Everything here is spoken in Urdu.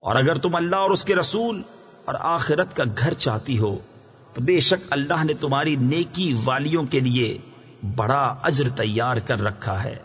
اور اگر تم اللہ اور اس کے رسول اور آخرت کا گھر چاہتی ہو، تو بے شک اللہ نے تمہاری نیکی والیوں کے لیے بڑا اجر تیار کر رکھا ہے۔